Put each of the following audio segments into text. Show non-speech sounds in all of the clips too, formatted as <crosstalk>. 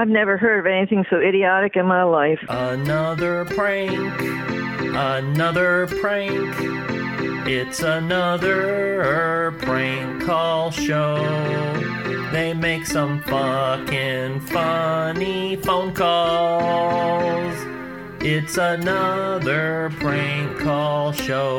I've never heard of anything so idiotic in my life. Another prank, another prank. It's another prank call show. They make some fucking funny phone calls. It's another prank call show.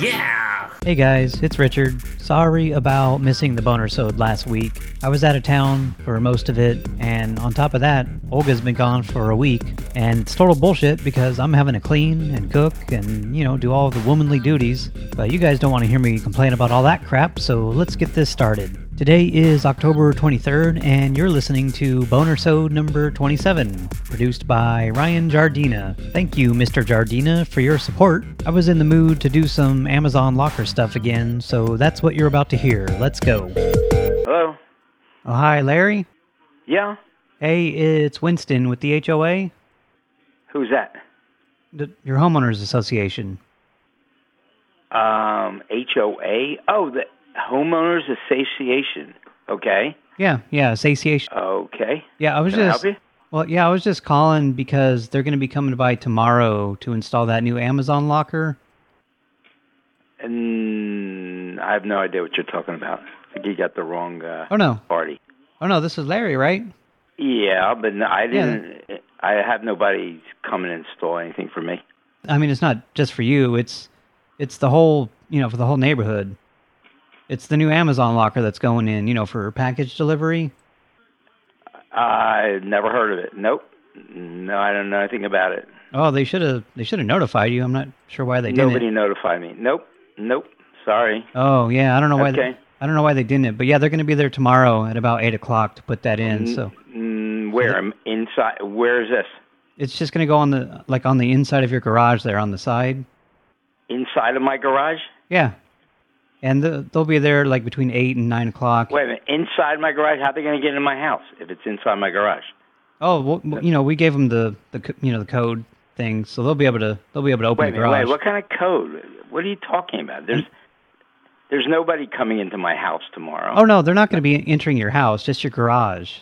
Yeah! Hey guys, it's Richard. Sorry about missing the boner sode last week. I was out of town for most of it, and on top of that, Olga's been gone for a week, and it's total bullshit because I'm having to clean and cook and, you know, do all the womanly duties. But you guys don't want to hear me complain about all that crap, so let's get this started. Today is October 23rd, and you're listening to Boner Sode number 27, produced by Ryan Jardina. Thank you, Mr. Jardina, for your support. I was in the mood to do some Amazon locker stuff again, so that's what you're about to hear. Let's go. Hello? Oh, hi, Larry. Yeah? Hey, it's Winston with the HOA, Who's that? the, your homeowners association. Um, HOA? Oh, the Homeowners Association. Okay. Yeah, yeah, association. Okay. Yeah, I was Can I just you? well, yeah, I was just calling because they're going to be coming by tomorrow to install that new Amazon locker. And I have no idea what you're talking about. I think you got the wrong uh, Oh no, party. oh no, this is Larry, right? Yeah, but no, I didn't. I have nobody come and install anything for me. I mean, it's not just for you. It's it's the whole, you know, for the whole neighborhood. It's the new Amazon locker that's going in, you know, for package delivery. I've never heard of it. Nope. No, I don't know anything about it. Oh, they should have they should have notified you. I'm not sure why they didn't. Nobody notified me. Nope. Nope. Sorry. Oh yeah, I don't know why. They, Okay. I don't know why they didn't. But yeah, they're going to be there tomorrow at about eight o'clock to put that in. So Mm, where? I'm inside. Where is this? it's just going to go on the like on the inside of your garage there on the side. Inside of my garage? Yeah, and the, they'll be there like between eight and nine o'clock. Wait a minute. Inside my garage? How are they going to get in my house if it's inside my garage? Oh, well, you know, we gave them the the you know the code thing, so they'll be able to they'll be able to open Wait the minute. garage. Wait. What kind of code? What are you talking about? There's there's nobody coming into my house tomorrow. Oh no, they're not going to be entering your house, just your garage.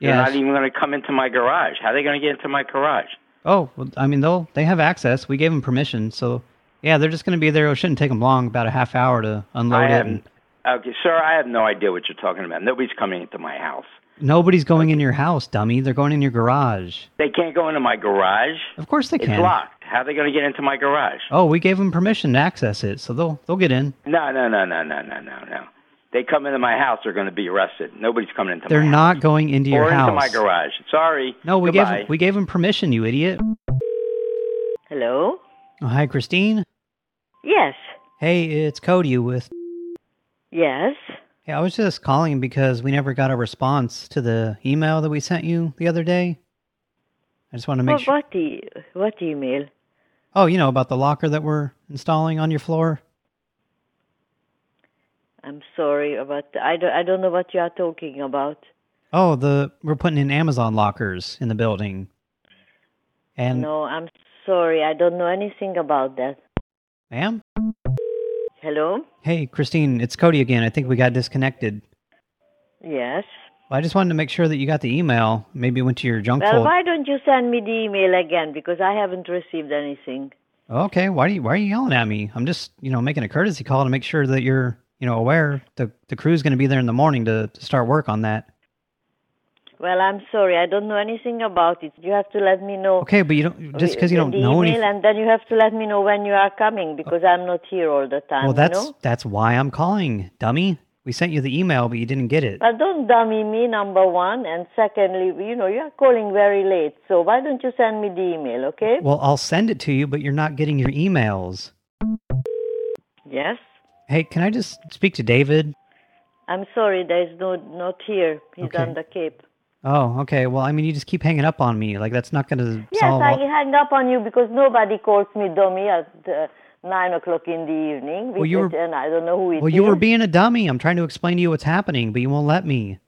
They're not even going to come into my garage. How are they going to get into my garage? Oh, well, I mean, they'll they have access. We gave them permission, so yeah, they're just going to be there. It shouldn't take them long, about a half hour to unload I it. And Okay, sir. I have no idea what you're talking about. Nobody's coming into my house. nobody's going in your house, dummy. They're going in your garage. They can't go into my garage. Of course they can. It's can. locked. How are they going to get into my garage? Oh, we gave them permission to access it, so they'll they'll get in. No, no, no, no, no, no, no, no. They come into my house, they're going to be arrested. Nobody's coming into my. They're not going into your or house. into my garage. Sorry. No, we Goodbye. gave we gave them permission, you idiot. Hello? Oh, hi, Christine. Yes. Hey, it's Cody with. Yes. Yeah, I was just calling because we never got a response to the email that we sent you the other day. I just want to make What, sure. what, e- what email? Oh, you know about the locker that we're installing on your floor. I'm sorry about I don't, I don't know what you are talking about. Oh, the we're putting in Amazon lockers in the building. And No, I'm sorry. I don't know anything about that. Ma'am, Hello? hey Christine, it's Cody again. I think we got disconnected. Yes. Well, I just wanted to make sure that you got the email. Maybe it went to your junk Well, folder. why don't you send me the email again because I haven't received anything. Okay, why are you why are you yelling at me? I'm just you know making a courtesy call to make sure that you're you know aware the the crew's going to be there in the morning to to start work on that. Well, I'm sorry. I don't know anything about it. You have to let me know. Okay, but you don't just because you don't know email, anything. and then you have to let me know when you are coming because I'm not here all the time. Well, that's you know? that's why I'm calling, dummy. We sent you the email, but you didn't get it. But don't dummy me, number one, and secondly, you know, you are calling very late. So why don't you send me the email, okay? Well, I'll send it to you, but you're not getting your emails. Yes. Hey, can I just speak to David? I'm sorry, there is no not here. He's Okay. on the Cape. Oh, okay. Well, I mean, you just keep hanging up on me. Like that's not going to Yes. I hang up on you because nobody calls me dummy at uh, nine o'clock in the evening. Well, you were- and I don't know who it is. Well, you were being a dummy. I'm trying to explain to you what's happening, but you won't let me.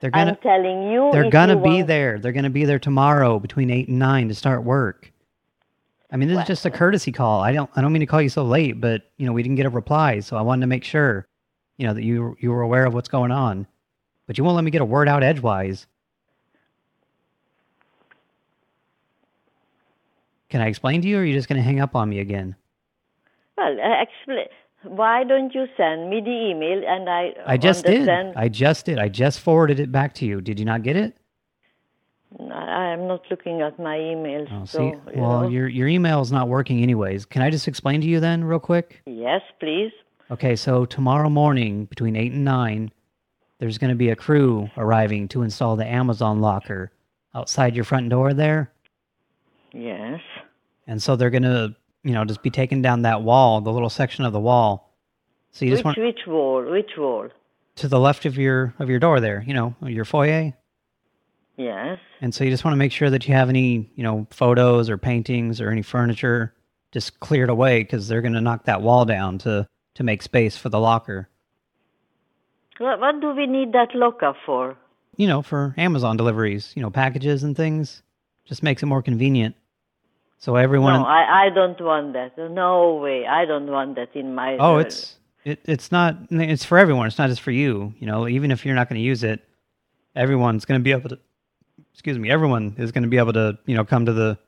They're I'm gonna telling you. they're gonna be want- there. They're gonna be there tomorrow between eight and nine to start work. I mean, this is just a courtesy call. I don't I don't mean to call you so late, but you know we didn't get a reply, so I wanted to make sure, you know, that you you were aware of what's going on. But you won't let me get a word out edgewise. Can I explain to you, or are you just going to hang up on me again? Well, uh, expl- why don't you send me the email and I I just understand. did. I just did. I just forwarded it back to you. Did you not get it? I am not looking at my emails. Oh, so, see, you well, know. your your email is not working anyways. Can I just explain to you then, real quick? Yes, please. Okay, so tomorrow morning between 8 and 9, there's going to be a crew arriving to install the Amazon locker outside your front door there. Yes. And so they're going to, you know, just be taking down that wall, the little section of the wall. So you Which just want which wall? Which wall? to the left of your of your door there, you know, your foyer. Yes. And so you just want to make sure that you have any, you know, photos or paintings or any furniture just cleared away because they're going to knock that wall down to to make space for the locker. What, what do we need that locker for? You know, for Amazon deliveries, you know, packages and things. Just makes it more convenient. So everyone No, I, I don't want that. No way. I don't want that in my... Oh, it's it it's not it's for everyone. It's not just for you, you know, even if you're not going to use it, everyone's going to be able to excuse me, everyone is going to be able to, you know, come to the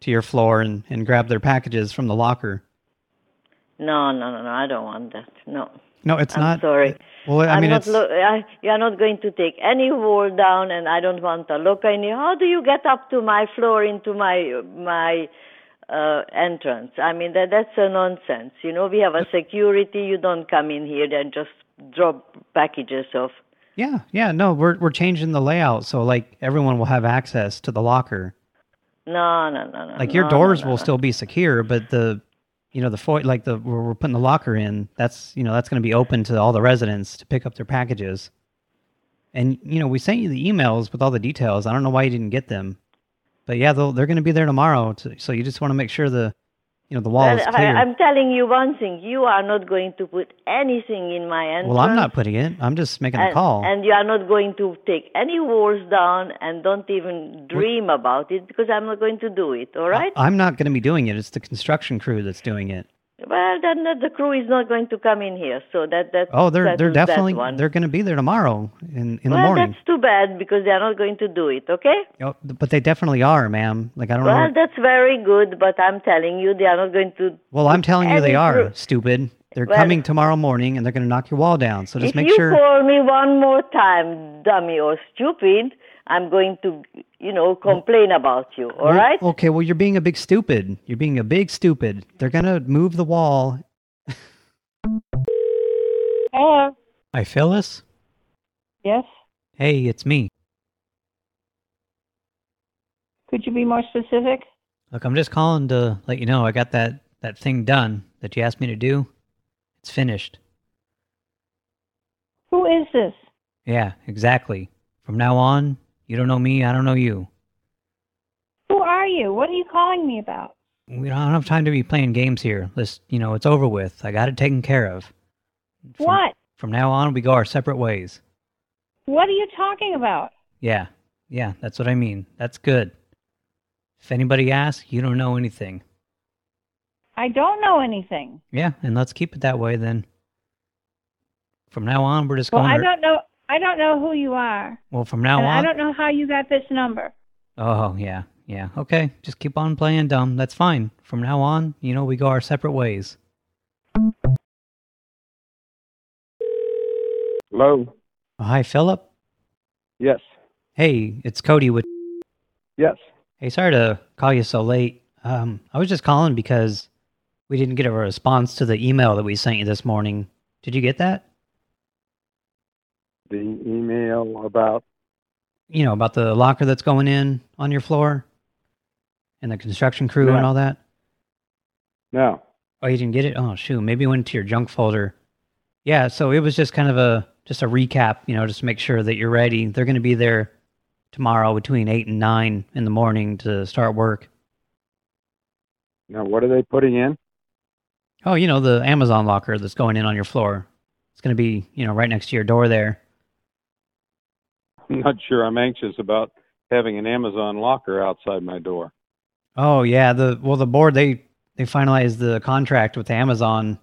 to your floor and and grab their packages from the locker. No, no, no, no. I don't want that. No. No, it's I'm not sorry. Well, I I'm mean not lo- I, you are not going to take any wall down, and I don't want a locker in here. How do you get up to my floor into my my uh, entrance? I mean that that's a nonsense. You know, we have a security. You don't come in here and just drop packages off. Yeah, yeah, no, we're we're changing the layout so like everyone will have access to the locker. No, no, no, no. Like your no, doors no, will still be secure, but the you know the foy like the where we're putting the locker in, that's you know that's going to be open to all the residents to pick up their packages. And you know we sent you the emails with all the details. I don't know why you didn't get them, but yeah, they're going to be there tomorrow. To, so you just want to make sure the you know the wall Well, is I, clear. I'm telling you one thing: you are not going to put anything in my entrance. well, I'm not putting it. I'm just making a call. and you are not going to take any walls down and don't even dream about it because I'm not going to do it. All right? I'm not going to be doing it. It's the construction crew that's doing it. Well, then the- the crew is not going to come in here, so that that Oh, they're they're definitely they're going to be there tomorrow in in well, the morning. that's too bad because they are not going to do it. Okay? Oh, but they definitely are, ma'am. Like I don't Well, know. that's very good, but I'm telling you, they are not going to. Well, I'm telling you they are, crew- stupid. They're Well- coming tomorrow morning and they're going to knock your wall down. So just make sure. if you call me one more time, dummy or stupid, I'm going to, you know, complain about you. All Well, right? Okay, well, you're being a big stupid. You're being a big stupid. They're going to move the wall. Hello. Hi, Phyllis. Yes. Hey, it's me. Could you be more specific? Look, I'm just calling to let you know I got that, that thing done that you asked me to do. It's finished. Who is this? Yeah, exactly. From now on, you don't know me, I don't know you. Who are you? What are you calling me about? We don't have time to be playing games here. This, you know, it's over with. I got it taken care of. From- What? From now on, we go our separate ways. What are you talking about? Yeah, yeah, that's what I mean. That's good. If anybody asks, you don't know anything. I don't know anything. Yeah, and let's keep it that way then. From now on, we're just Well, going. I don't know. I don't know who you are. Well, from now and on. I don't know how you got this number. Oh, yeah, yeah. Okay, just keep on playing dumb. That's fine. From now on, you know, we go our separate ways. Hello. Oh, hi, Philip. Yes. Hey, it's Cody with. Yes. Hey, sorry to call you so late. Um, I was just calling because we didn't get a response to the email that we sent you this morning. Did you get that? The email about You know, about the locker that's going in on your floor? And the construction crew and all that? no. Oh, you didn't get it? Oh, shoot. Maybe it went to your junk folder. Yeah, so it was just kind of a just a recap, you know, just to make sure that you're ready. They're going to be there tomorrow between 8 and 9 in the morning to start work. Now what are they putting in? Oh, you know, the Amazon locker that's going in on your floor. It's going to be, you know, right next to your door there. I'm not sure. I'm anxious about having an Amazon locker outside my door. Oh, yeah, the well the board they they finalized the contract with Amazon,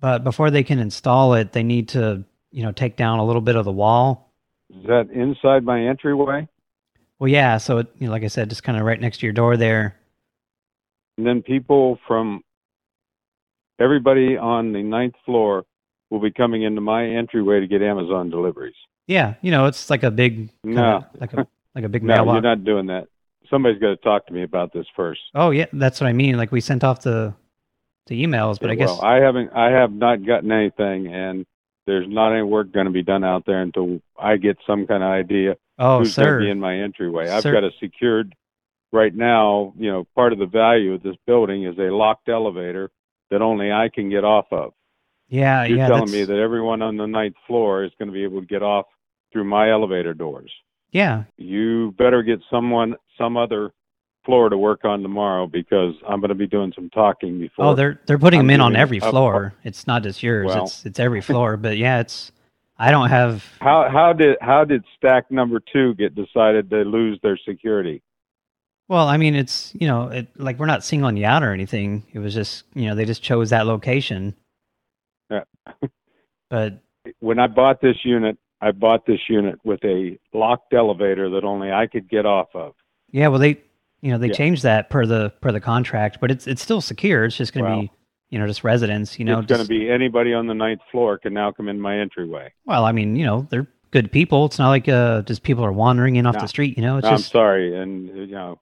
but before they can install it, they need to, you know, take down a little bit of the wall. Is that inside my entryway? Well, yeah. So, it, you know, like I said, just kind of right next to your door there. And then people from everybody on the ninth floor will be coming into my entryway to get Amazon deliveries. Yeah, you know, it's like a big, No. kinda like a like a big <laughs> No, mailbox. you're not doing that. Somebody's got to talk to me about this first. Oh yeah, that's what I mean. Like we sent off the the emails, but I guess well, I haven't. I have not gotten anything, and there's not any work going to be done out there until I get some kind of idea oh who's going to be in my entryway. I've Sir- got a secured. Right now, you know, part of the value of this building is a locked elevator that only I can get off of. yeah, You're yeah, telling that's, me that everyone on the ninth floor is going to be able to get off through my elevator doors. yeah, You better get someone, some other floor to work on tomorrow because I'm going to be doing some talking before. Oh, they're they're putting I'm them in on every up- floor. Oh. It's not just yours. Well- it's it's every floor. But yeah, it's I don't have. <laughs> How how did how did stack number two get decided to lose their security? Well, I mean, it's you know, it like we're not singling you out or anything. It was just you know they just chose that location. Yeah. but <laughs> When I bought this unit, I bought this unit with a locked elevator that only I could get off of. yeah, well they you know they Yeah. changed that per the per the contract, but it's it's still secure. It's just going to be you know just residents. You know, it's going to be anybody on the ninth floor can now come in my entryway. Well, I mean, you know, they're good people. It's not like uh just people are wandering in off No. the street. You know, it's just I'm sorry, and you know,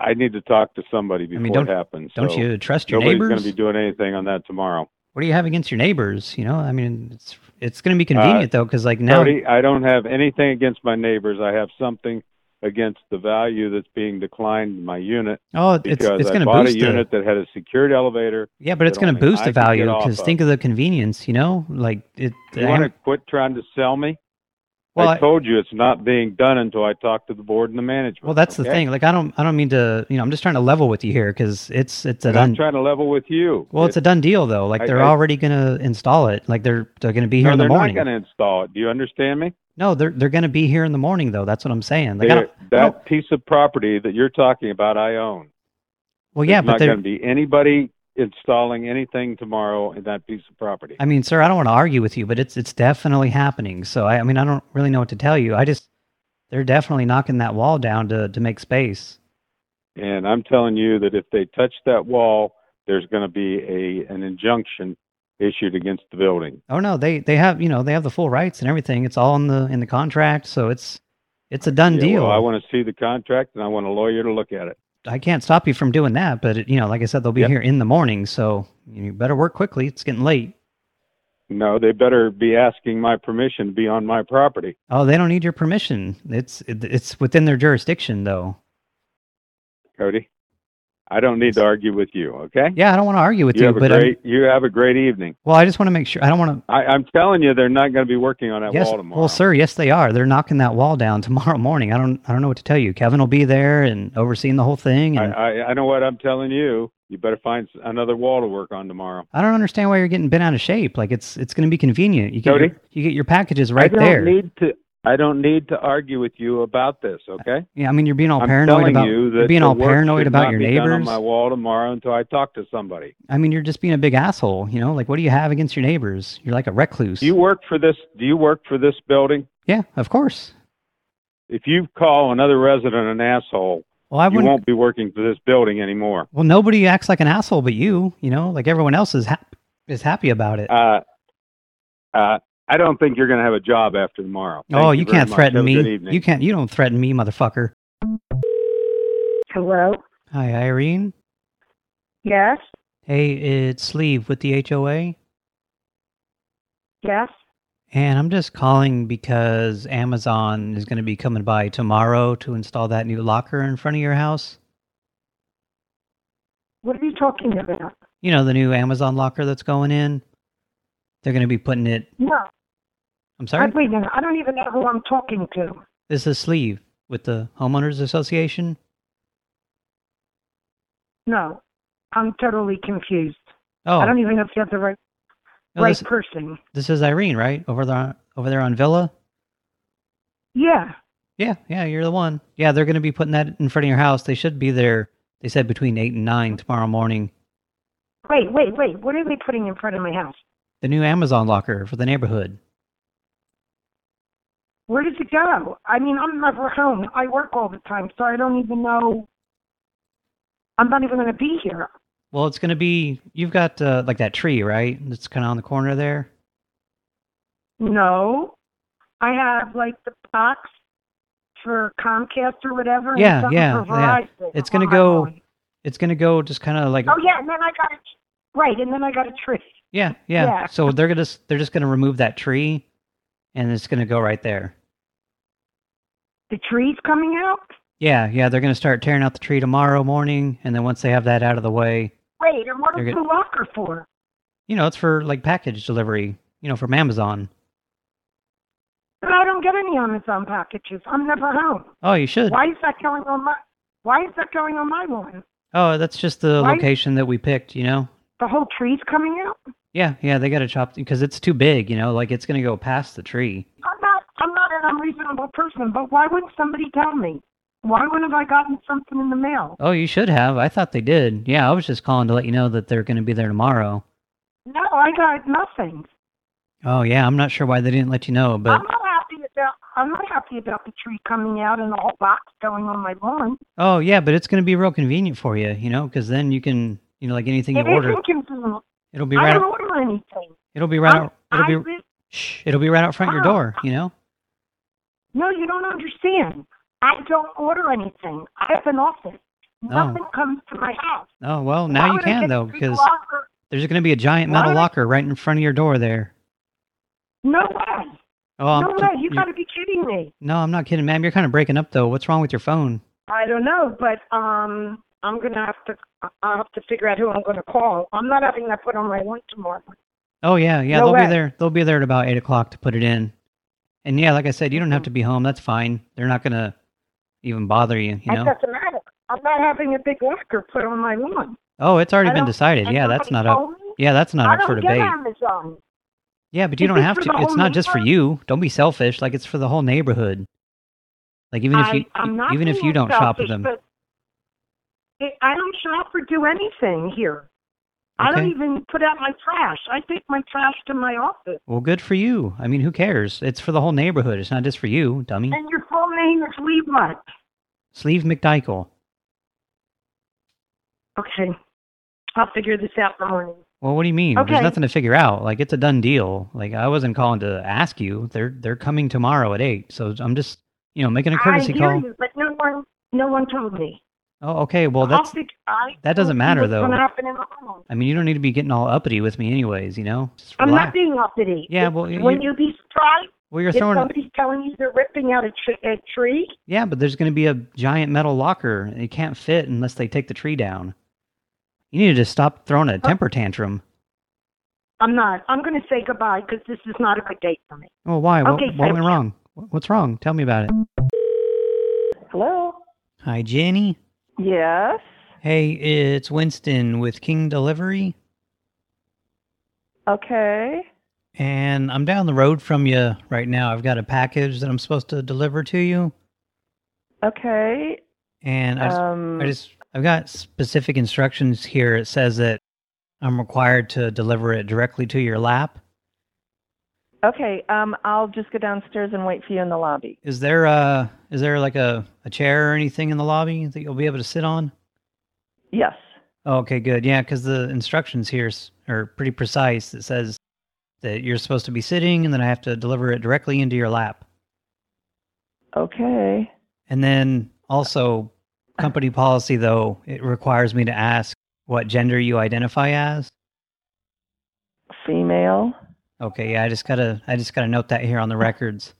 I need to talk to somebody before mean, don't- it happens. don't so you trust your nobody's neighbors? going to be doing anything on that tomorrow. What do you have against your neighbors? You know, I mean, it's it's going to be convenient though, because like now, Uh, Cody, I don't have anything against my neighbors. I have something against the value that's being declined in my unit oh, it's it's going to boost a the unit that had a secured elevator. yeah, but it's going to boost the value because of. think of the convenience. You know, like it. You want to quit trying to sell me? Well, I told you it's not being done until I talk to the board and the management. well, that's the thing. Like, I don't I don't mean to. You know, I'm just trying to level with you here because it's it's a And I'm trying to level with you. Well, it's a done deal though. Like I- they're I- already going to install it. Like they're they're going to be here no, in the they're morning. not going to install it. Do you understand me? No, they're they're going to be here in the morning though. That's what I'm saying. Like, I They're- don't, I don't- that piece of property that you're talking about, I own. well, yeah, There's but not going to be anybody installing anything tomorrow in that piece of property. I mean, sir, I don't want to argue with you, but it's it's definitely happening. So I, I mean, I don't really know what to tell you. I just they're definitely knocking that wall down to to make space. And I'm telling you that if they touch that wall, there's going to be a an injunction issued against the building. Oh no, they they have you know they have the full rights and everything. It's all in the in the contract, so it's it's a done Yeah, deal. Well, I want to see the contract and I want a lawyer to look at it. I can't stop you from doing that, but it, you know, like I said, they'll be Yep. here in the morning, so you better work quickly. It's getting late. No, they better be asking my permission to be on my property. Oh, they don't need your permission. It's it, it's within their jurisdiction, though. Cody, I don't need to argue with you. Okay. Yeah, I don't want to argue with you you, have a but I'm- great you have a great evening. well, I just want to make sure. I don't want to. I, I'm telling you, they're not going to be working on that Yes, wall tomorrow. well, sir, yes, they are. They're knocking that wall down tomorrow morning. I don't, I don't know what to tell you. Kevin will be there and overseeing the whole thing. I, And I I know what I'm telling you. You better find another wall to work on tomorrow. I don't understand why you're getting bent out of shape. Like it's, it's going to be convenient. You get, Cody? your, you get your packages right there. I don't there. need to. I don't need to argue with you about this. Okay. yeah, I mean, you're being all I'm paranoid about, you you're being all paranoid about your be done on my wall tomorrow until I talk to somebody. I mean, you're just being a big asshole. You know, like what do you have against your neighbors? You're like a recluse. Do you work for this? Do you work for this building? yeah, of course. If you call another resident an asshole, Well, I wouldn't. won't be working for this building anymore. Well, nobody acts like an asshole but you. You know, like everyone else is hap- is happy about it. Uh, uh, I don't think you're going to have a job after tomorrow. Thank oh, you, very can't threaten Have a good me. You can't. You don't threaten me, motherfucker. Hello? Hi, Irene. Yes? Hey, it's Sleeve with the HOA, Yes? and I'm just calling because Amazon is going to be coming by tomorrow to install that new locker in front of your house. What are you talking about? You know, the new Amazon locker that's going in. They're going to be putting it. No. I'm sorry. I, wait a minute. I don't even know who I'm talking to. This is Sleeve with the homeowners association. No. I'm totally confused. Oh, I don't even know if you have the right no, right this, person. this is Irene, right? Over there, over there on Villa. Yeah. Yeah, yeah, you're the one. Yeah, they're going to be putting that in front of your house. They should be there. They said between eight and nine tomorrow morning. Wait, wait, wait. What are they putting in front of my house? The new Amazon locker for the neighborhood. Where does it go? I mean, I'm never home. I work all the time, so I don't even know. I'm not even going to be here. Well, it's going to be, you've got uh, like that tree, right? That's kind of on the corner there. No. I have like the box for Comcast or whatever. Yeah, yeah, yeah. It's going to go, it's going to go just kind of like, Oh yeah, and then I got a right, and then I got a tree. Yeah, yeah. yeah. So they're going to, they're just going to remove that tree and it's going to go right there. The tree's coming out. Yeah, yeah, they're going to start tearing out the tree tomorrow morning, and then once they have that out of the way, Wait, and what is good. the locker for? you know, it's for like package delivery, you know, from Amazon. But I don't get any Amazon packages. I'm never home. Oh, you should. Why is that going on my? Why is that going on my lawn? Oh, that's just the Why- location that we picked, you know? The whole tree's coming out. Yeah, yeah, they got to chop because it's too big, you know, like it's going to go past the tree. I'm not. I'm not an unreasonable person, but why wouldn't somebody tell me? Why wouldn't have I gotten something in the mail? Oh, you should have. I thought they did. Yeah, I was just calling to let you know that they're going to be there tomorrow. No, I got nothing. Oh, yeah, I'm not sure why they didn't let you know, but I'm not happy about. I'm not happy about the tree coming out and the whole box going on my lawn. oh, yeah, but it's going to be real convenient for you, you know, because then you can, you know, like anything you It order, isn't convenient. It'll be right. I don't Out, order anything. it'll be right. I'm- Out, it'll I be. Shh, it'll be right out front your Oh. door, you know. No, you don't understand. I don't order anything. I have an office. Nothing comes to my house. Oh well, Why now you can though because locker? there's going to be a giant metal I- locker right in front of your door there. No way. Oh, no way. You- got to be kidding me. no, I'm not kidding, ma'am. You're kind of breaking up though. What's wrong with your phone? I don't know, but um, I'm gonna have to. I'll have to figure out who I'm gonna call. I'm not having that put on my lawn tomorrow. Oh yeah, yeah. No they'll way. be there. They'll be there at about eight o'clock to put it in. And yeah, like I said, you don't have to be mm-hmm. home. That's fine. They're not gonna even bother you. You know. That doesn't matter. I'm not having a big locker put on my lawn. Oh, it's already I been decided. Yeah, that's not up. me. Yeah, that's not up for debate. Amazon. Yeah, but you Is don't have to. It's not just for you. Don't be selfish. Like it's for the whole neighborhood. Like even if you I'm even if you don't shop with them. But I don't shop or do anything here. I don't even put out my trash. I take my trash to my office. Well, good for you. I mean, who cares? It's for the whole neighborhood. It's not just for you, dummy. And your full name is Lee what? Sleeve McDykel. Okay. I'll figure this out in the morning. Well, what do you mean? Okay. There's nothing to figure out. Like it's a done deal. Like I wasn't calling to ask you. They're they're coming tomorrow at eight. So I'm just you know making a courtesy I hear call. you, but no one, no one told me. Oh, okay. Well, that's. that doesn't matter, though. Gonna happen in the morning. I mean, you don't need to be getting all uppity with me, anyways. You know. Just I'm not being uppity. Yeah, If- well, you- when you be surprised Well, you're if throwing. somebody's telling you they're ripping out a, tr- a tree, Yeah, but there's going to be a giant metal locker. and It can't fit unless they take the tree down. You need to just stop throwing a temper tantrum. I'm not. I'm going to say goodbye because this is not a good date for me. Oh, why? What, Okay, what thank went wrong? What's wrong? Tell me about it. Hello? Hi, Jenny. Yes? Hey, it's Winston with King Delivery, Okay. and I'm down the road from you right now. I've got a package that I'm supposed to deliver to you, Okay. and I just, um, I just I've got specific instructions here. It says that I'm required to deliver it directly to your lap. Okay, um, I'll just go downstairs and wait for you in the lobby. Is there uh is there like a, a chair or anything in the lobby that you'll be able to sit on? Yes. Oh, okay, good. Yeah, because the instructions here are pretty precise. It says that you're supposed to be sitting and then I have to deliver it directly into your lap. Okay. And then also, company policy, though, it requires me to ask what gender you identify as. Female. Okay, yeah, I just gotta, I just gotta note that here on the records.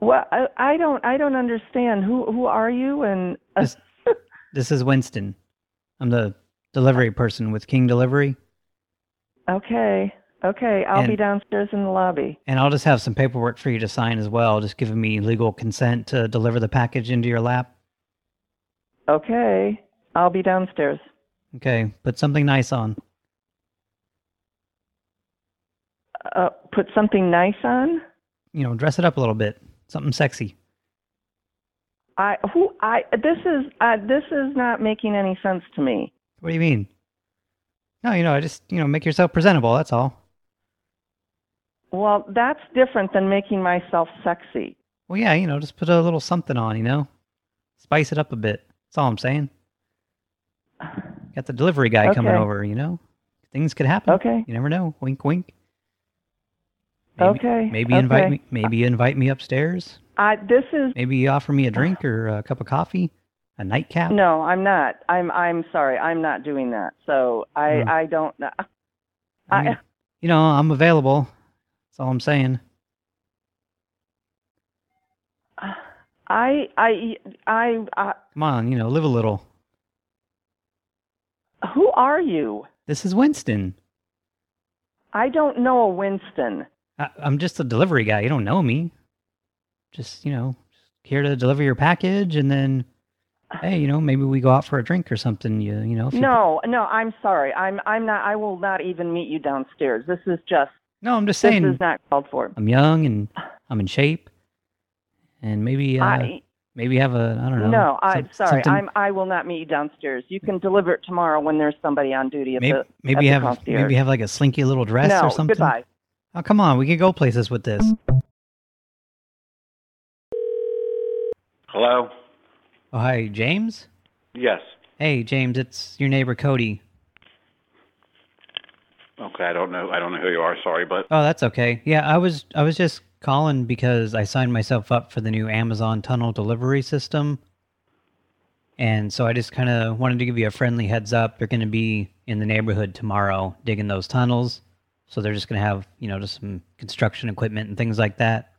Well, I, I don't, I don't understand. Who, who are you? And uh, This, this is Winston. I'm the delivery person with King Delivery, okay, okay, I'll be downstairs in the lobby. and I'll just have some paperwork for you to sign as well, just giving me legal consent to deliver the package into your lap. Okay, I'll be downstairs. Okay, put something nice on. Uh, put something nice on. You know, dress it up a little bit, something sexy. I who I this is uh, this is not making any sense to me. What do you mean? No, you know, I just you know, make yourself presentable. That's all. Well, that's different than making myself sexy. Well, yeah, you know, just put a little something on, you know? Spice it up a bit. That's all I'm saying. Got the delivery guy coming over, you know? Things could happen. Okay. You never know. Wink, wink. Maybe, Okay, Maybe invite me. Maybe invite me upstairs. I this is Maybe you offer me a drink or a cup of coffee, a nightcap. no, I'm not. I'm I'm sorry. I'm not doing that. So I Hmm. I don't know. I mean, I, you know, I'm available. That's all I'm saying. I I I, I Come on, you know, live a little. who are you? This is Winston. I don't know a Winston. I, I'm just a delivery guy. You don't know me. Just, you know, here to deliver your package and then, hey, you know, maybe we go out for a drink or something. You, you know, if you- No, no, I'm sorry. I'm I'm not I will not even meet you downstairs. This is just no, I'm just saying. this is not called for. I'm young and I'm in shape. And maybe, uh, I maybe have a, I don't know. no, I'm some- sorry. something- I'm I will not meet you downstairs. You can deliver it tomorrow when there's somebody on duty at maybe, the maybe at the have, maybe have like a slinky little dress no, or something. goodbye. Oh, come on. We could go places with this. Hello? Oh, hi, James? Yes. Hey, James, it's your neighbor Cody. Okay, I don't know. I don't know who you are. Sorry, but Oh, that's okay. Yeah, I was I was just calling because I signed myself up for the new Amazon tunnel delivery system. And so I just kind of wanted to give you a friendly heads up. They're going to be in the neighborhood tomorrow digging those tunnels. So they're just going to have, you know, just some construction equipment and things like that.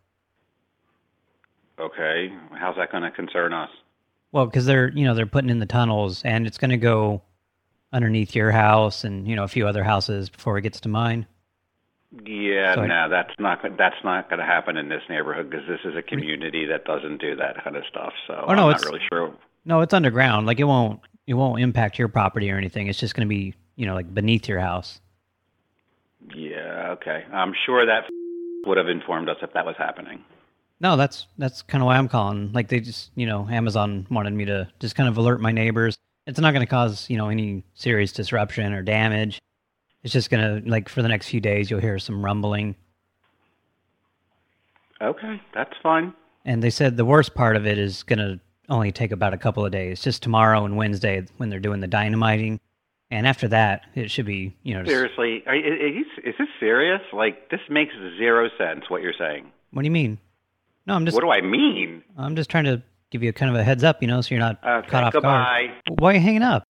okay. How's that going to concern us? Well, because they're, you know, they're putting in the tunnels and it's going to go underneath your house and, you know, a few other houses before it gets to mine. Yeah, So no, that's not that's not going to happen in this neighborhood because this is a community that doesn't do that kind of stuff. So Oh, no, I'm it's- not really sure. No, it's underground. Like it won't it won't impact your property or anything. It's just going to be, you know, like beneath your house. Yeah, okay. I'm sure that would have informed us if that was happening. No, that's that's kind of why I'm calling. Like they just, you know, Amazon wanted me to just kind of alert my neighbors. It's not going to cause, you know, any serious disruption or damage. It's just going to like for the next few days you'll hear some rumbling. Okay, that's fine. And they said the worst part of it is going to only take about a couple of days, just tomorrow and Wednesday when they're doing the dynamiting. And after that, it should be, you know, Seriously, are, you, is this serious? Like this makes zero sense. What you're saying? what do you mean? No, I'm just what do I mean? I'm just trying to give you a kind of a heads up, you know, so you're not Okay, caught off goodbye. guard. Why are you hanging up?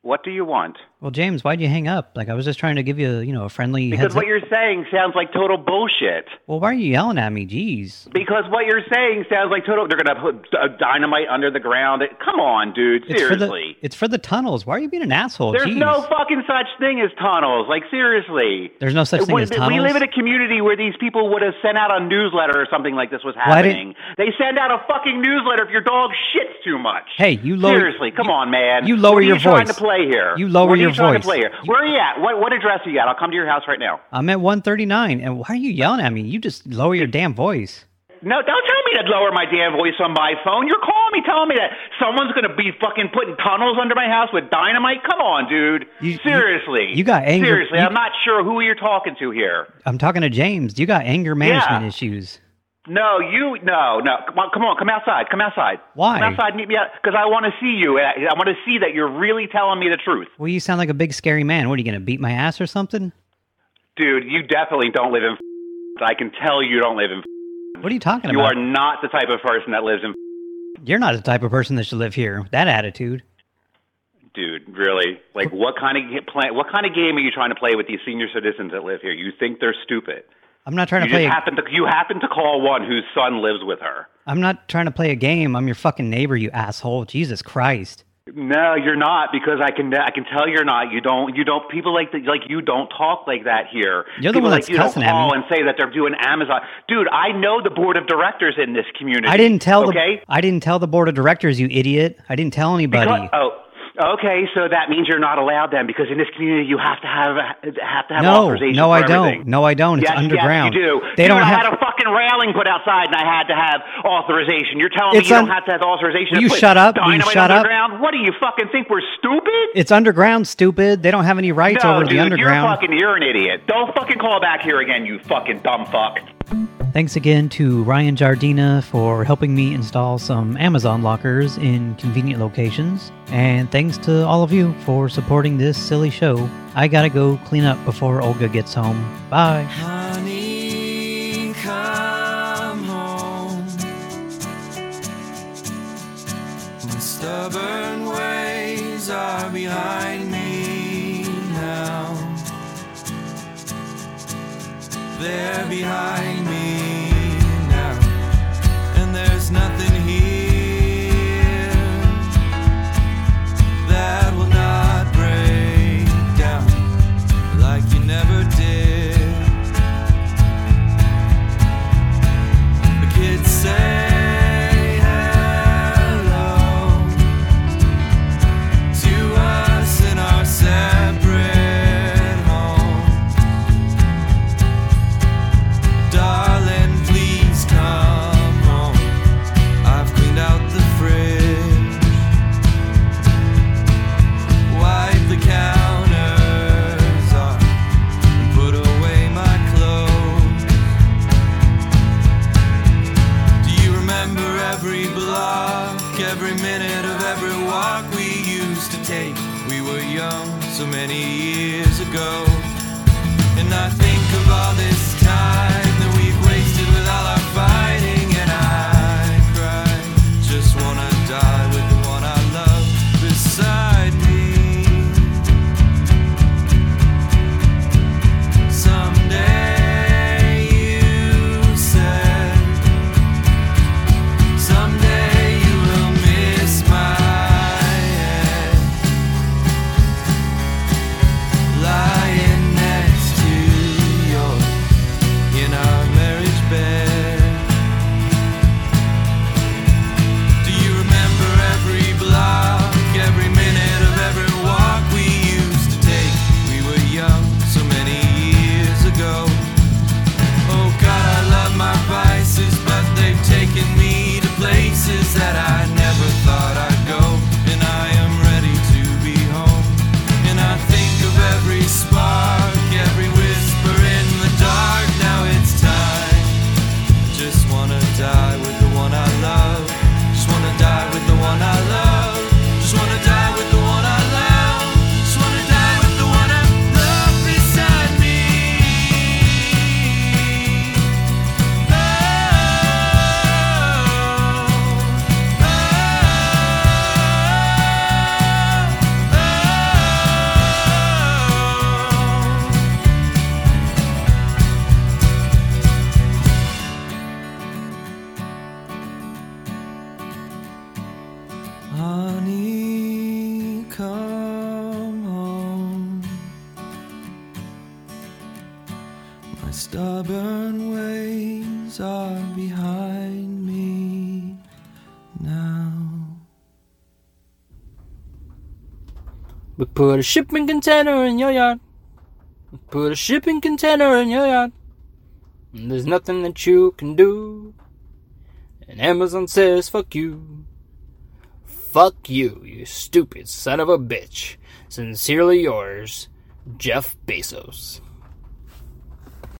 What do you want? Well, James, why'd you hang up? Like I was just trying to give you, you know, a friendly Because what you're saying sounds like total bullshit. Well, why are you yelling at me? Jeez. Because what you're saying sounds like total. They're gonna put uh, dynamite under the ground. Come on, dude. It's for the Seriously. it's for the tunnels. Why are you being an asshole? There's Jeez. no fucking such thing as tunnels. Like seriously. There's no such thing we, as we live in a community where these people would have sent out a newsletter or something like this was happening. They send out a fucking newsletter if your dog shits too much. Hey, you lower Seriously, come you- on, man. you lower what are your you trying voice. to play here? You lower are your voice. To play here? Where are you at? What what address are you at? I'll come to your house right now. I'm at 139, and why are you yelling at me? You just lower your damn voice. No, don't tell me to lower my damn voice on my phone. You're calling me telling me that someone's going to be fucking putting tunnels under my house with dynamite? Come on, dude. You- you- Seriously. you got anger- Seriously, you- I'm not sure who you're talking to here. I'm talking to James. You got anger management Yeah. issues. No, you no, no. Come on, come on, come outside. Come outside. Why? Come outside, and meet me out because I want to see you. I, I want to see that you're really telling me the truth, Well, you sound like a big scary man. What are you gonna beat my ass or something? dude. You definitely don't live in. <laughs> I can tell you don't live in. What are you talking You about? You are not the type of person that lives in. You're not the type of person that should live here. That attitude. Dude, really? Like, what kind of play, What kind of game are you trying to play with these senior citizens that live here? You think they're stupid? I'm not trying You to play. A, happen to you happen to call one whose son lives with her. I'm not trying to play a game. I'm your fucking neighbor, you asshole. Jesus Christ. No, you're not because I can I can tell you're not. You don't you don't people like that like you don't talk like that here. You're the people one like that's you don't call and say that they're doing Amazon. Dude, I know the board of directors in this community. I didn't tell okay? the I didn't tell the board of directors, you idiot. I didn't tell anybody. Because- oh, okay. So that means you're not allowed then, because in this community you have to have have to have no, authorization. no, I don't. No, I don't. It's yes, underground. Yes, you do. They Dude, don't I have. had a fucking railing put outside, and I had to have authorization. You're telling It's me you un- don't have to have authorization Will you shut up? You shut up? What do you fucking think we're stupid? It's underground, stupid. They don't have any rights no, over dude, the underground. you're fucking you're an idiot. Don't fucking call back here again, you fucking dumb fuck. Thanks again to Ryan Jardina for helping me install some Amazon lockers in convenient locations. And thanks to all of you for supporting this silly show. I gotta go clean up before Olga gets home. Bye. Honey, come home. My stubborn ways are behind me now. They're behind We put a shipping container in your yard. We put a shipping container in your yard. And there's nothing that you can do. And Amazon says, fuck you. Fuck you, you stupid son of a bitch. Sincerely yours, Jeff Bezos.